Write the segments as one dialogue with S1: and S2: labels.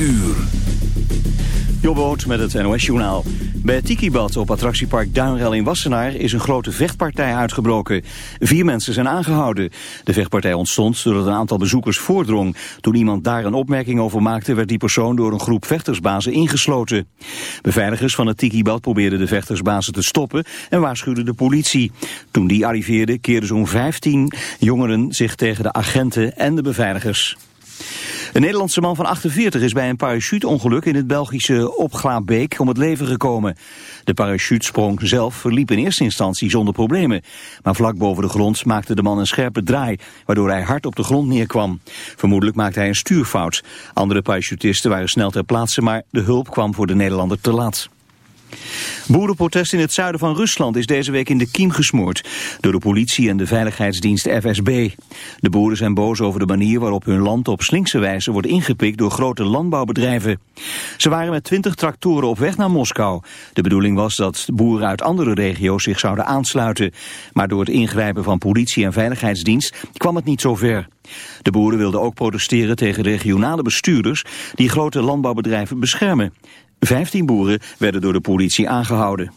S1: uur.
S2: Jobboot met het NOS-journaal. Bij het Tikibad op attractiepark Duinrel in Wassenaar is een grote vechtpartij uitgebroken. Vier mensen zijn aangehouden. De vechtpartij ontstond doordat een aantal bezoekers voordrong. Toen iemand daar een opmerking over maakte werd die persoon door een groep vechtersbazen ingesloten. Beveiligers van het Tikibad probeerden de vechtersbazen te stoppen en waarschuwden de politie. Toen die arriveerde keerden zo'n 15 jongeren zich tegen de agenten en de beveiligers. Een Nederlandse man van 48 is bij een parachuteongeluk in het Belgische Opglaapbeek om het leven gekomen. De parachutesprong zelf verliep in eerste instantie zonder problemen. Maar vlak boven de grond maakte de man een scherpe draai, waardoor hij hard op de grond neerkwam. Vermoedelijk maakte hij een stuurfout. Andere parachutisten waren snel ter plaatse, maar de hulp kwam voor de Nederlander te laat. Boerenprotest in het zuiden van Rusland is deze week in de kiem gesmoord door de politie en de veiligheidsdienst FSB. De boeren zijn boos over de manier waarop hun land op slinkse wijze wordt ingepikt door grote landbouwbedrijven. Ze waren met twintig tractoren op weg naar Moskou. De bedoeling was dat boeren uit andere regio's zich zouden aansluiten. Maar door het ingrijpen van politie en veiligheidsdienst kwam het niet zo ver. De boeren wilden ook protesteren tegen regionale bestuurders die grote landbouwbedrijven beschermen. Vijftien boeren werden door de politie aangehouden.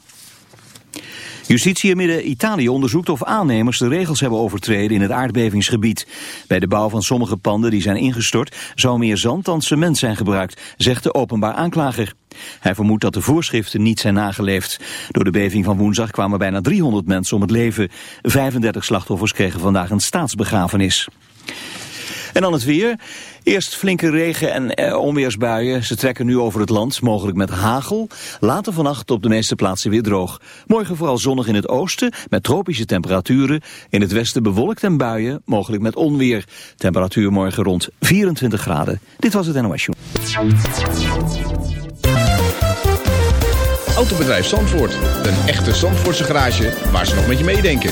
S2: Justitie in Midden-Italië onderzoekt of aannemers de regels hebben overtreden in het aardbevingsgebied. Bij de bouw van sommige panden die zijn ingestort zou meer zand dan cement zijn gebruikt, zegt de openbaar aanklager. Hij vermoedt dat de voorschriften niet zijn nageleefd. Door de beving van woensdag kwamen bijna 300 mensen om het leven. 35 slachtoffers kregen vandaag een staatsbegrafenis. En dan het weer. Eerst flinke regen en eh, onweersbuien. Ze trekken nu over het land, mogelijk met hagel. Later vannacht op de meeste plaatsen weer droog. Morgen vooral zonnig in het oosten, met tropische temperaturen. In het westen bewolkt en buien, mogelijk met onweer. Temperatuur morgen rond 24 graden. Dit was het NOS Show.
S3: Autobedrijf Zandvoort. Een echte Zandvoortse garage waar ze nog met je meedenken.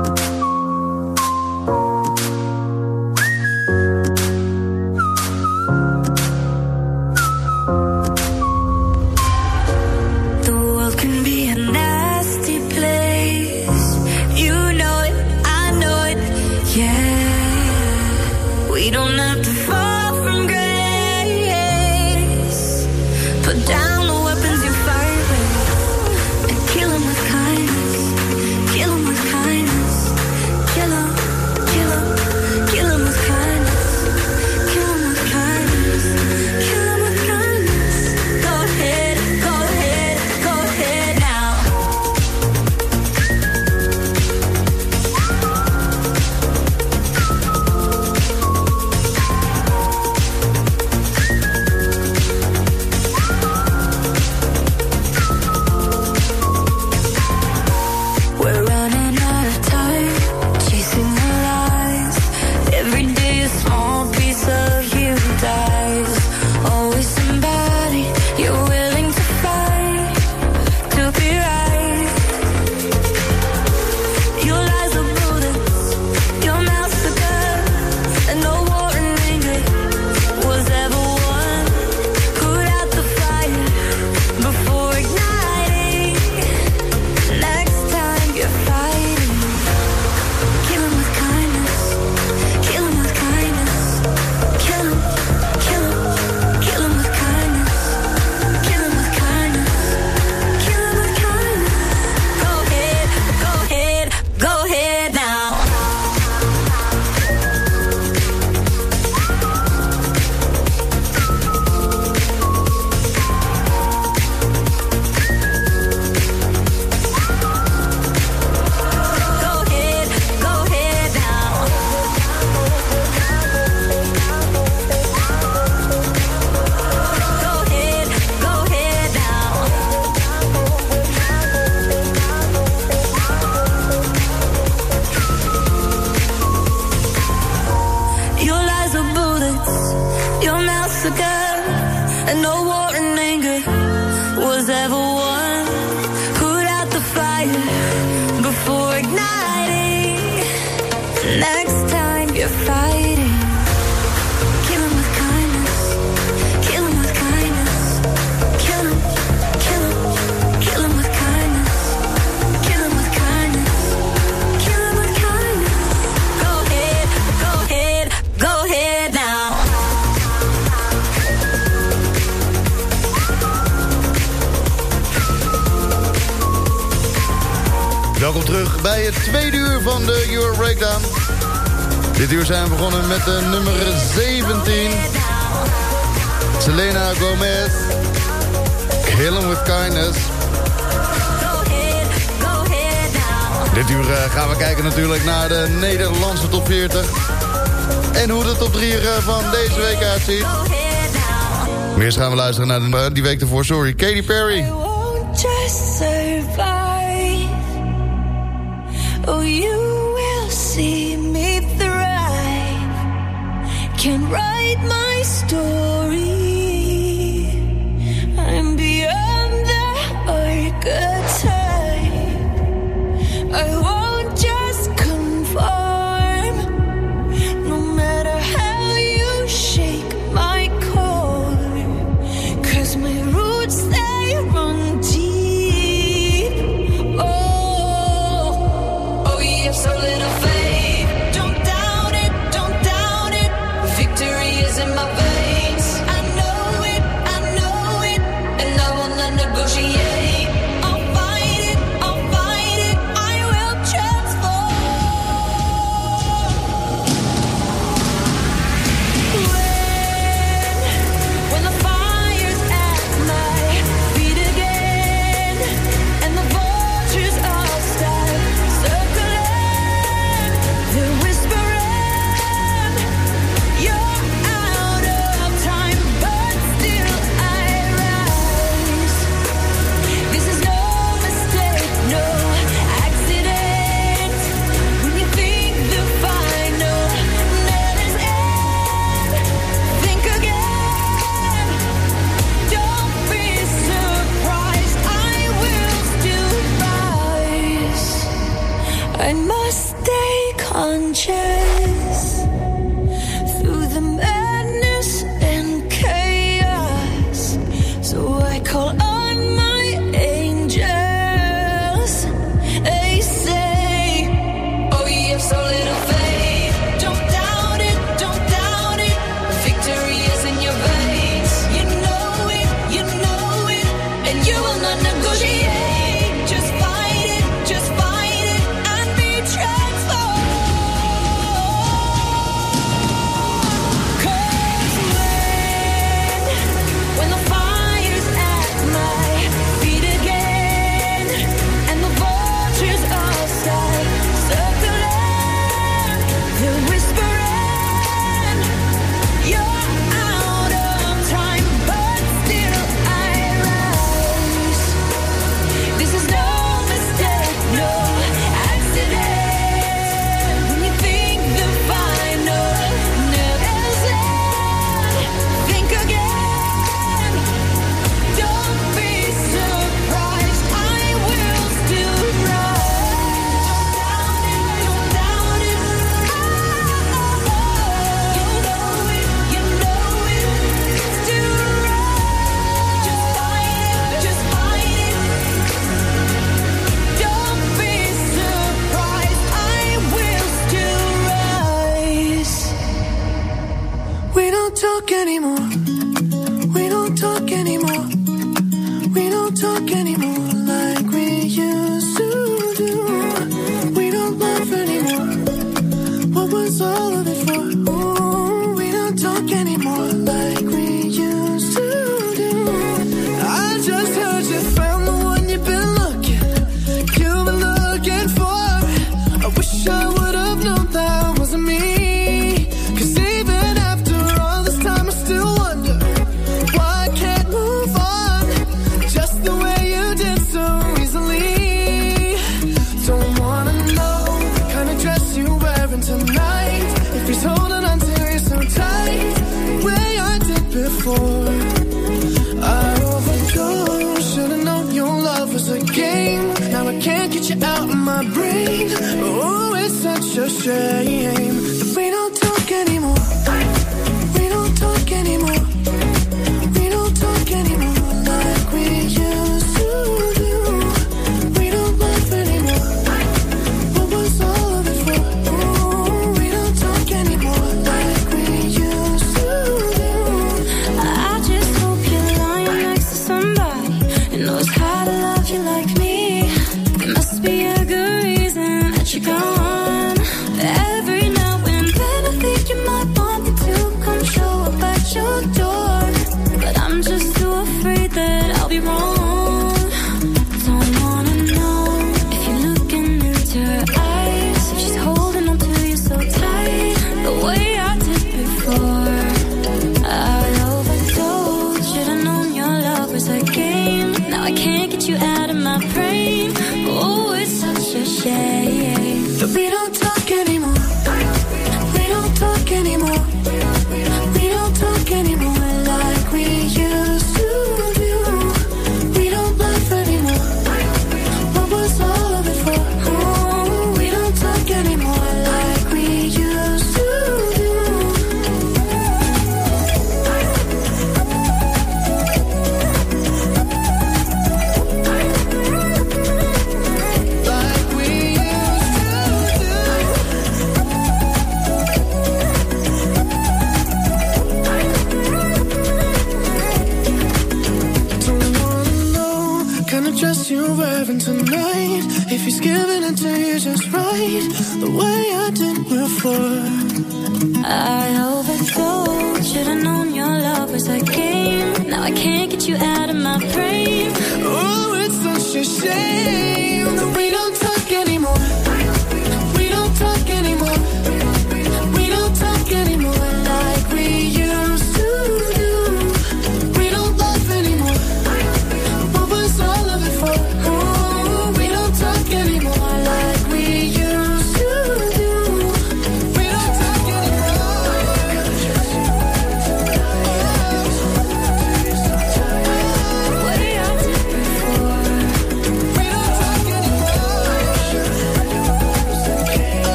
S4: bij het tweede uur van de Euro Breakdown. Dit uur zijn we begonnen met de nummer 17. Selena Gomez. Kill Em With Kindness. Dit uur eh, gaan we kijken natuurlijk naar de Nederlandse top 40. En hoe de top 3 eh, van deze week uitziet. Maar eerst gaan we luisteren naar de, eh, die week ervoor, sorry. Katy Perry.
S5: Oh, you will see me thrive. Can write my story. I'm beyond the archetype. I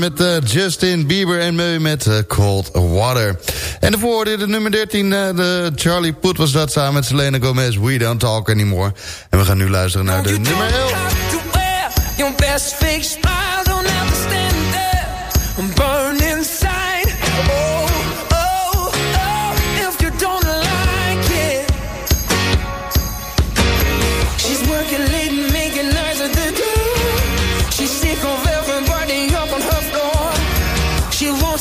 S4: met eh, Justin Bieber en Meu met eh, Cold Water. En ervoor de nummer 13, eh, de Charlie Poet was dat samen met Selena Gomez, We Don't Talk Anymore. En we gaan nu luisteren naar de nummer 11.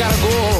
S6: gotta go.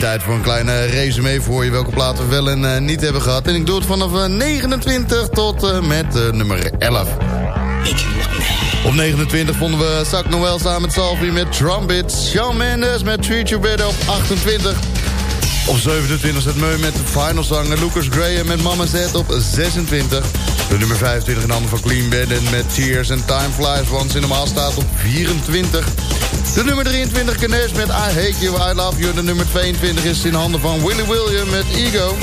S4: Tijd voor een kleine resume voor je welke platen we wel en eh, niet hebben gehad. En ik doe het vanaf eh, 29 tot eh, met eh, nummer 11. Op 29 vonden we Zak Noel samen met Salvi met Trumpets. Shawn Mendes met Treat You Better op 28. Op 27 zet Meu met de final zanger Lucas Graham met Mama Z op 26. De nummer 25 in handen van Clean Bandit met Tears and Time Flies in normaal staat op 24. De nummer 23 Canes met I Hate You, I Love You. De nummer 22 is in handen van Willy William met Ego.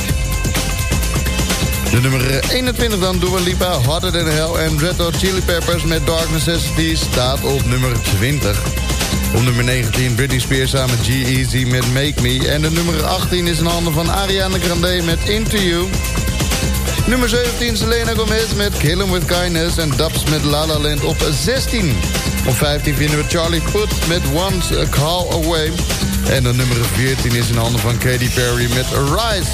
S4: De nummer 21 dan Dua Lipa, Harder Than Hell en Red Hot Chili Peppers met Dark Necessity staat op nummer 20. Op nummer 19 Britney Spears samen G-Eazy met Make Me. En de nummer 18 is in handen van Ariana Grande met Into You. Nummer 17 Selena Gomez met Kill 'Em With Kindness en Dubs met La La Land op 16. Op 15 vinden we Charlie Puth met Once A Call Away. En de nummer 14 is in handen van Katy Perry met Rise.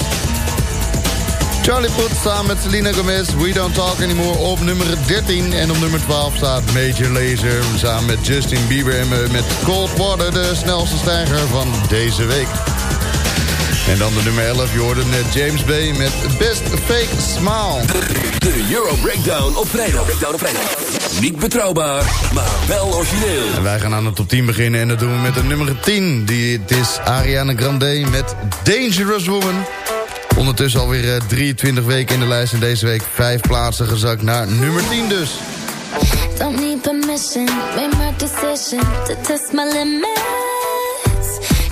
S4: Charlie Puth samen met Selena Gomez, We Don't Talk Anymore op nummer 13. En op nummer 12 staat Major Lazer samen met Justin Bieber en met Cold Water, de snelste stijger van deze week. En dan de nummer 11, je hoorde net James Bay met Best Fake Smile.
S7: De Euro Breakdown op vrijdag. Breakdown op vrijdag. Niet betrouwbaar, maar wel origineel.
S4: En wij gaan aan de top 10 beginnen en dat doen we met de nummer 10. Die, het is Ariana Grande met Dangerous Woman. Ondertussen alweer eh, 23 weken in de lijst en deze week 5 plaatsen gezakt naar nummer 10 dus.
S5: Don't need permission, made my decision to test my limits.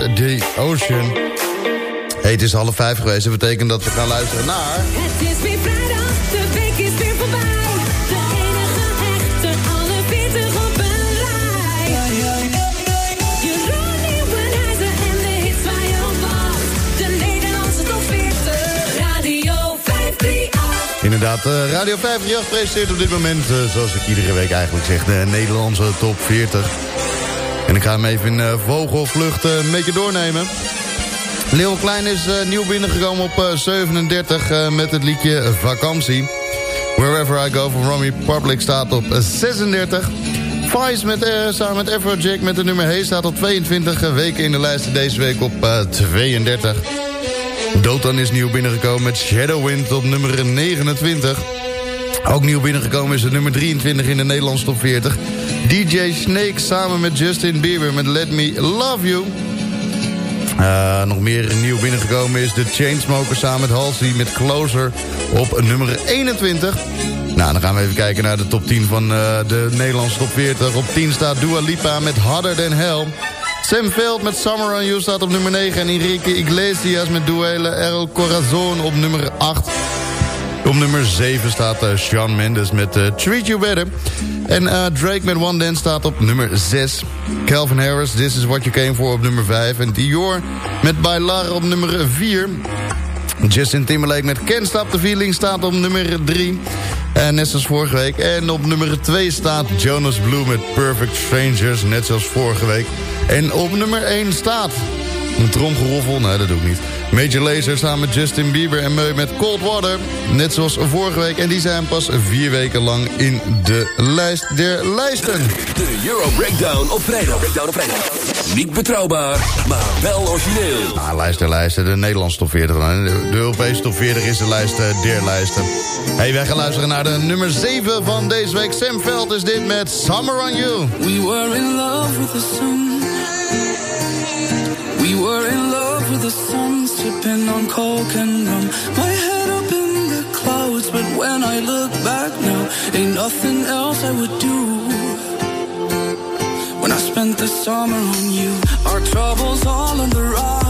S8: The
S5: Ocean.
S4: Hey, het is half vijf geweest. Dat betekent dat we gaan luisteren naar...
S6: Het is weer vrijdag, de week is weer voorbij. De enige echte, alle 40 op een rij. Jeroen Nieuwenhuizen en de hits waar je op wacht. De Nederlandse top 40, Radio 538.
S4: Inderdaad, eh, Radio 538 presenteert op dit moment, eh, zoals ik iedere week eigenlijk zeg, de Nederlandse top 40. En ik ga hem even in eh, vogelvlucht eh, een beetje doornemen. Leeuw Klein is eh, nieuw binnengekomen op eh, 37 eh, met het liedje Vakantie. Wherever I Go van Romy Public staat op eh, 36. Vice met, samen met Afrojack met de nummer Hey staat op 22 weken in de lijst deze week op eh, 32. Dotan is nieuw binnengekomen met Shadowwind op nummer 29. Ook nieuw binnengekomen is de nummer 23 in de Nederlandse top 40. DJ Snake samen met Justin Bieber met Let Me Love You. Eh, nog meer nieuw binnengekomen is de Chainsmokers samen met Halsey met Closer op nummer 21. Nou, dan gaan we even kijken naar de top 10 van eh, de Nederlandse top 40. Op 10 staat Dua Lipa met Harder Than Hell. Sam Veld met Summer on You staat op nummer 9. En Enrique Iglesias met Duele El Corazon op nummer 8. Op nummer 7 staat uh, Shawn Mendes met uh, Treat You Better. En uh, Drake met One Dance staat op nummer 6. Calvin Harris, This Is What You Came For op nummer 5. En Dior met Bailar op nummer 4. Justin Timberlake met Can't Stop The Feeling staat op nummer 3. En net zoals vorige week. En op nummer 2 staat Jonas Blue met Perfect Strangers. Net zoals vorige week. En op nummer 1 staat... Een tromgeroffel? Nee, dat doe ik niet. Major Lazer samen met Justin Bieber en Meu met Cold Water. Net zoals vorige week. En die zijn pas vier weken lang in de lijst der lijsten.
S7: De Euro Breakdown op vrijdag. Breakdown op vrijdag. Niet betrouwbaar, maar wel origineel.
S4: Ah, lijst der lijsten, de Nederlandse top 40. dan. De de Europese top 40 is de lijst eh, der lijsten. Hey, wij gaan luisteren naar de nummer 7 van deze week. Sam Veld is dit met Summer on You.
S9: We were in love with the sun. The sun, sipping on coke and rum. My head up in the clouds, but when I look back now, ain't nothing else I would do. When I spent the summer on you, our troubles all on the rocks.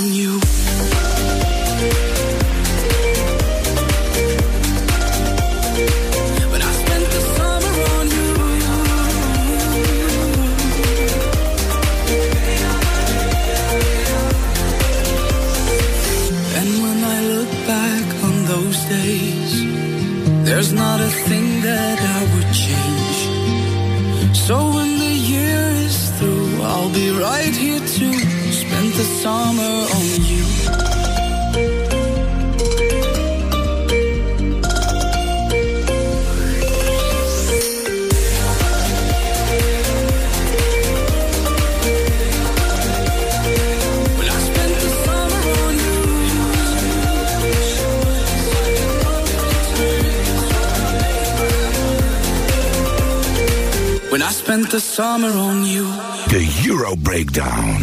S9: spent the summer on you.
S10: The
S8: Euro Breakdown.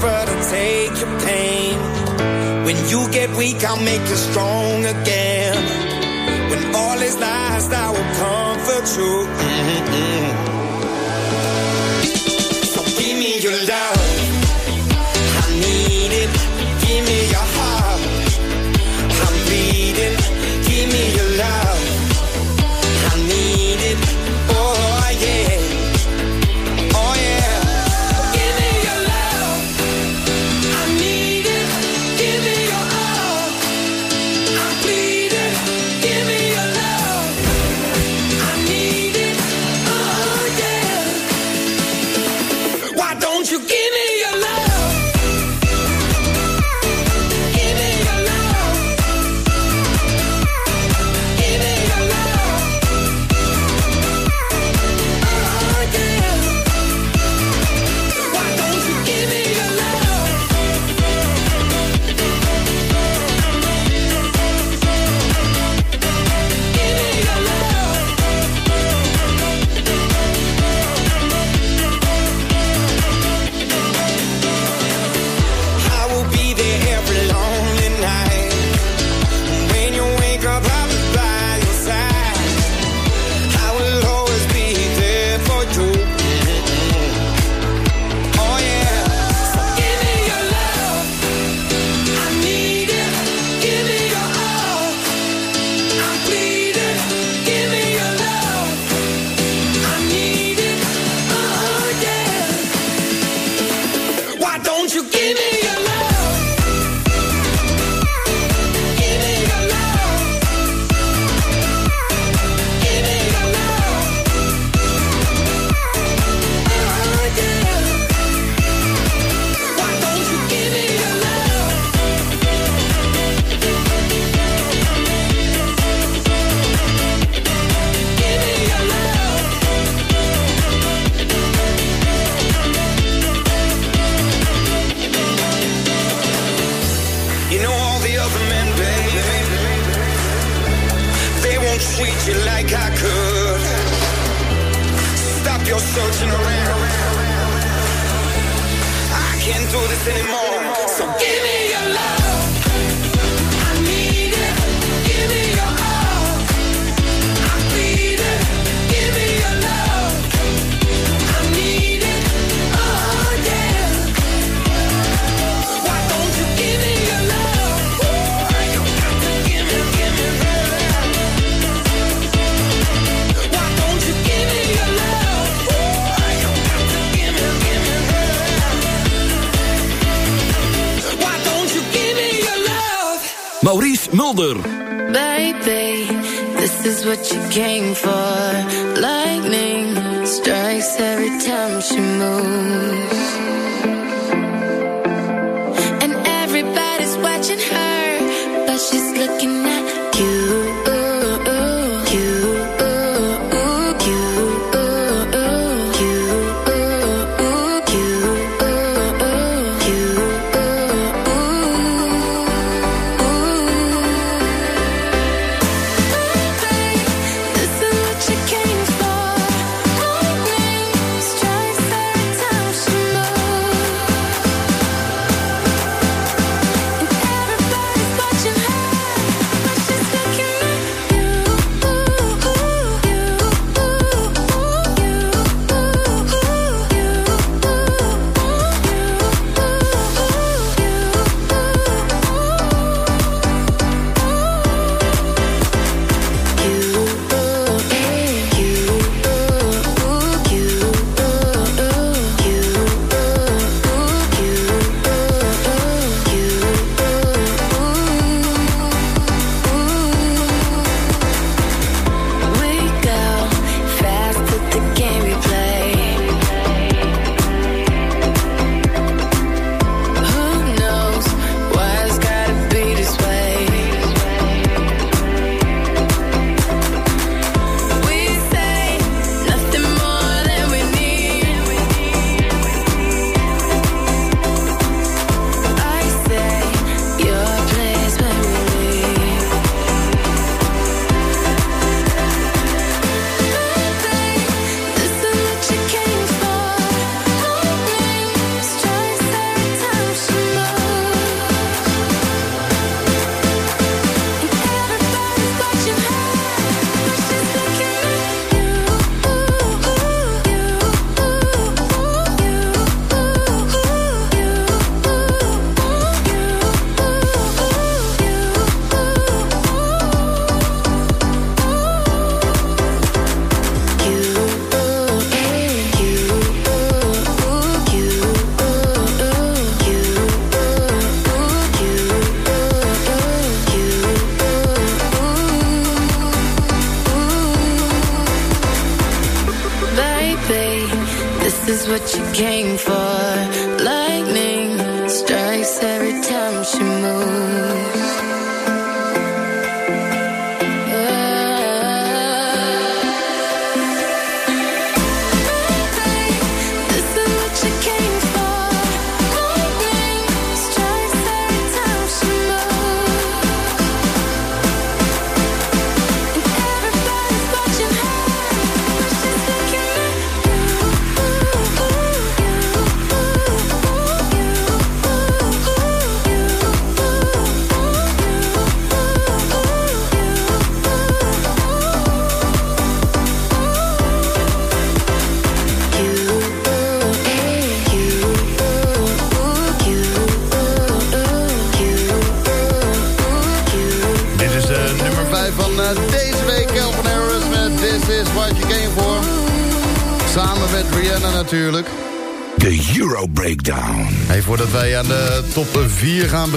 S6: But I take your pain. When you get weak, I'll make you strong again all his lies, thou will comfort you.
S4: Mm -hmm.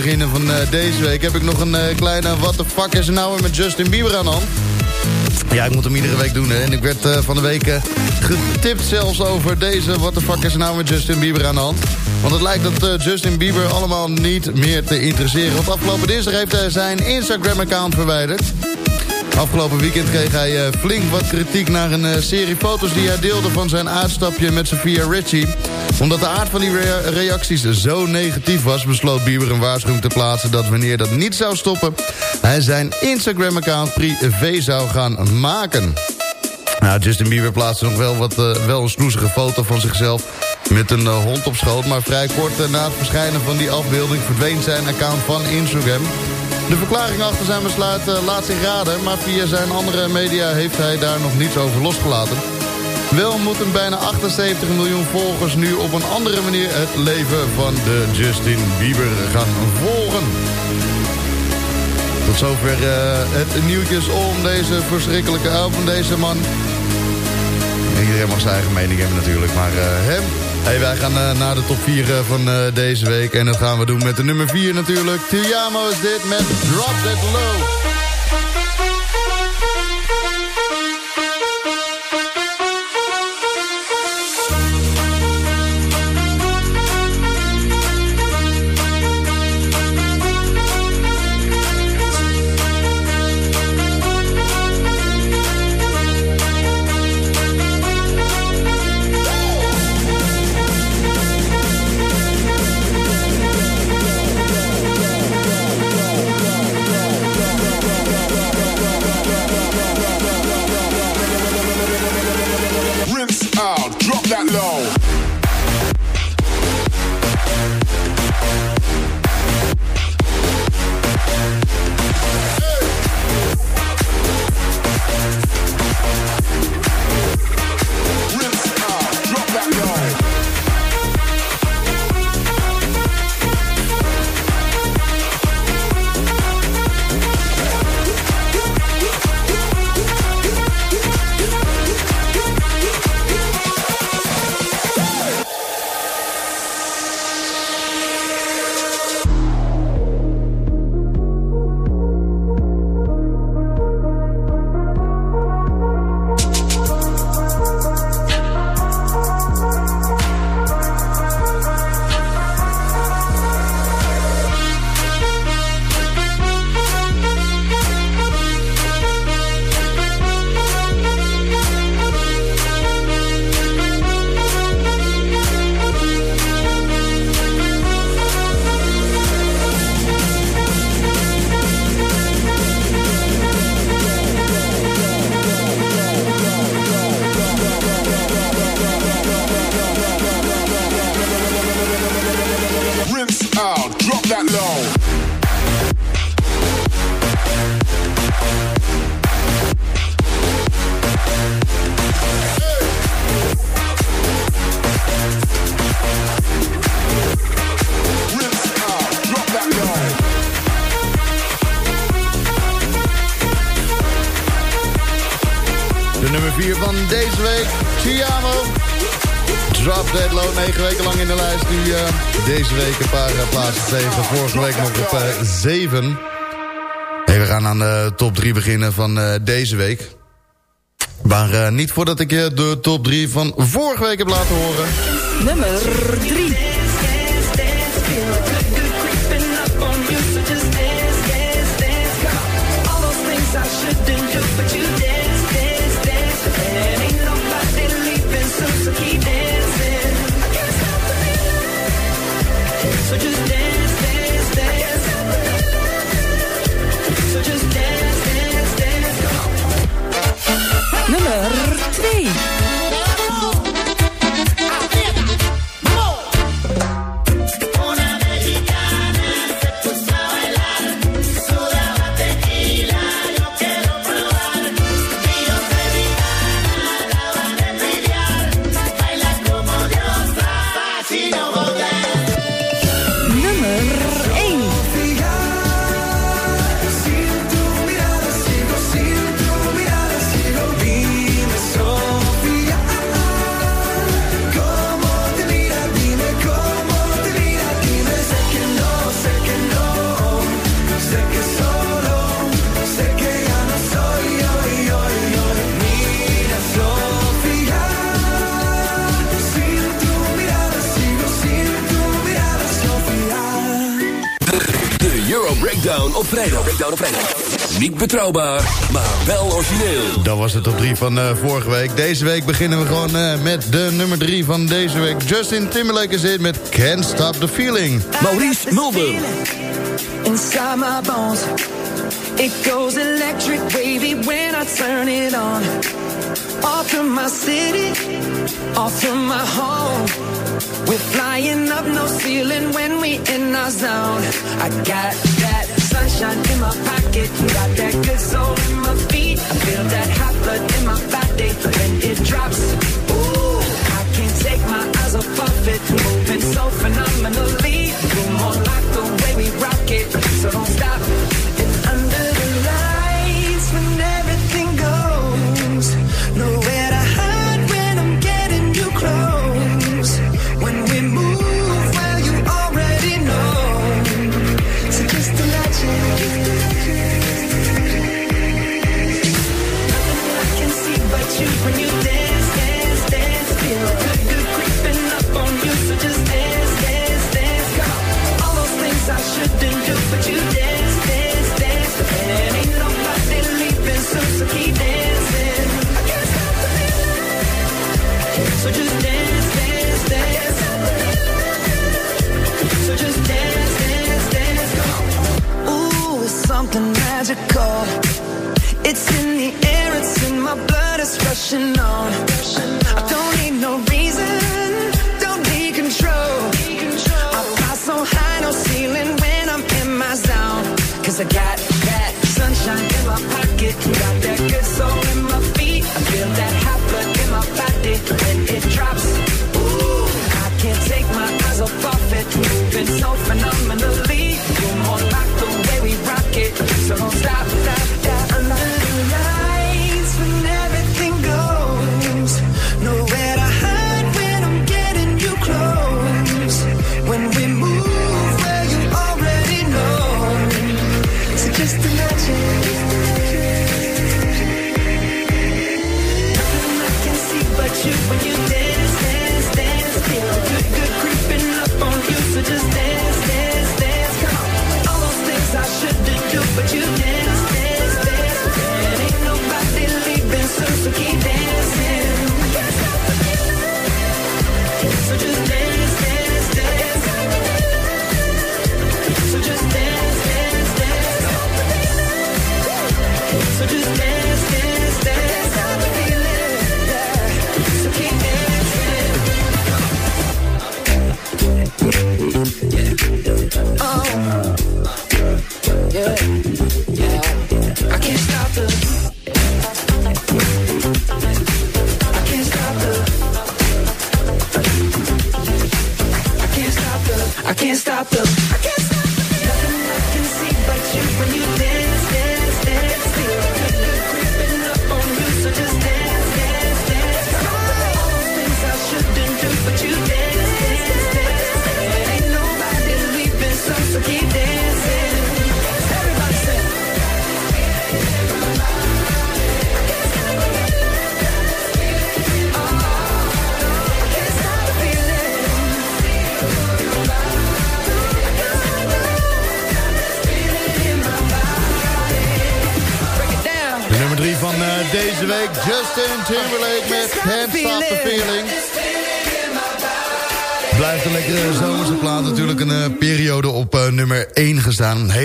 S4: Beginnen van eh, deze week... heb ik nog een eh, kleine what the fuck is er nou weer met Justin Bieber aan de hand. Ja, ik moet hem iedere week doen. Hè. En ik werd eh, van de week getipt zelfs over deze... what the fuck is er nou met Justin Bieber aan de hand. Want het lijkt dat Justin Bieber allemaal niet meer te interesseren. Want afgelopen dinsdag heeft hij zijn Instagram-account verwijderd. Afgelopen weekend kreeg hij eh, flink wat kritiek naar een eh, serie foto's die hij deelde van zijn uitstapje met Sophia Richie. Omdat de aard van die rea- reacties zo negatief was, besloot Bieber een waarschuwing te plaatsen dat wanneer dat niet zou stoppen, hij zijn Instagram-account privé zou gaan maken. Nou, Justin Bieber plaatste nog wel, wat, eh, wel een snoezige foto van zichzelf met een hond op schoot. Maar vrij kort na het verschijnen van die afbeelding verdween zijn account van Instagram. De verklaring achter zijn besluit eh, laat zich raden, maar via zijn andere media heeft hij daar nog niets over losgelaten. Wel moeten bijna 78 miljoen volgers nu op een andere manier het leven van de Justin Bieber gaan volgen. Tot zover eh, het nieuwtjes om deze verschrikkelijke album, deze man. Iedereen mag zijn eigen mening hebben natuurlijk, maar eh, hem. Hey, wij gaan eh, naar de top 4 eh, van eh, deze week. En dat gaan we doen met de nummer 4 natuurlijk. Tiamo is dit met Drop That Low. 3 beginnen van eh, deze week. Maar eh, niet voordat ik je de top 3 van vorige week heb laten horen.
S11: Nummer 3.
S6: So just dance
S7: Rock. Breakdown op. Niet betrouwbaar, maar wel origineel.
S4: Dat was het top 3 van uh, vorige week. Deze week beginnen we gewoon uh, met de nummer 3 van deze week. Justin Timberlake is in met Can't Stop the Feeling.
S7: Maurice Mulder.
S6: Inside my bones. It goes electric wavy when I turn it on. Off from my city, off from my home. We're flying up no ceiling when we in our zone. I got in my pocket. You got that good. I don't need no reason, don't need control. I fly so high, no ceiling when I'm in my I got that sunshine in my pocket.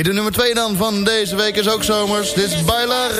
S12: Hey, de nummer 2 dan van deze week is ook zomers. Dit is Bailar.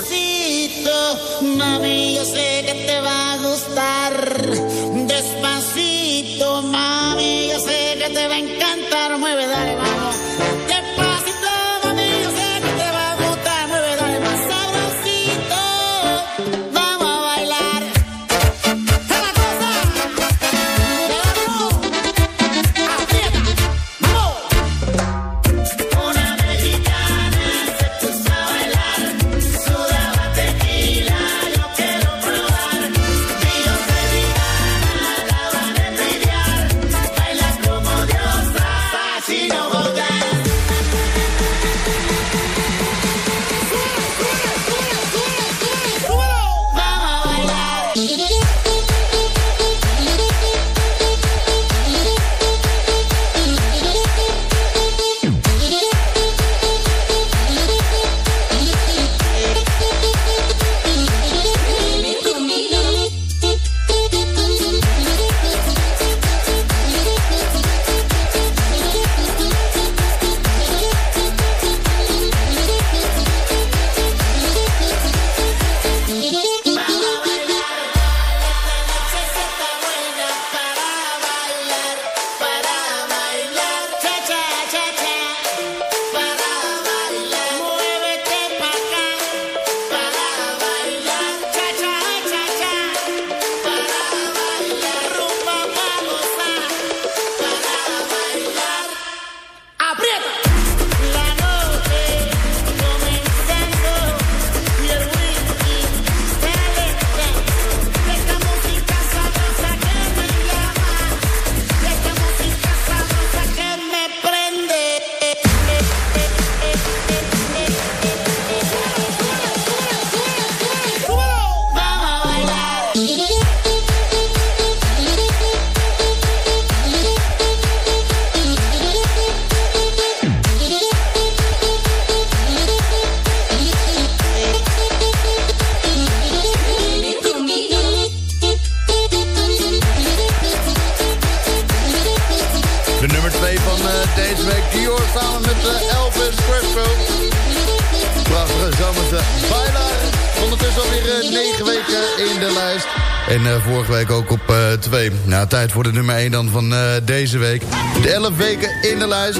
S12: Nou, tijd voor de nummer 1 dan van eh, deze week. De 11 weken in de lijst.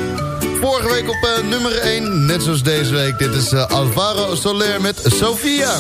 S12: Vorige week op eh, nummer 1, net zoals deze week. Dit is eh, Alvaro Soler met Sofia.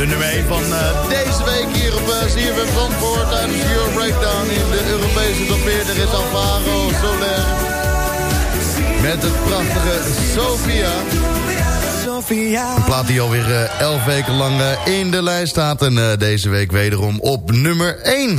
S13: Uh, deze week.
S4: van eh, deze week hier op uh, CFM Zandvoort tijdens de Euro Breakdown in de Europese top 40 is Alvaro Soler. Met het prachtige Sofia. Een plaat die alweer uh, 11 weken lang in de lijst staat en deze week wederom op nummer 1.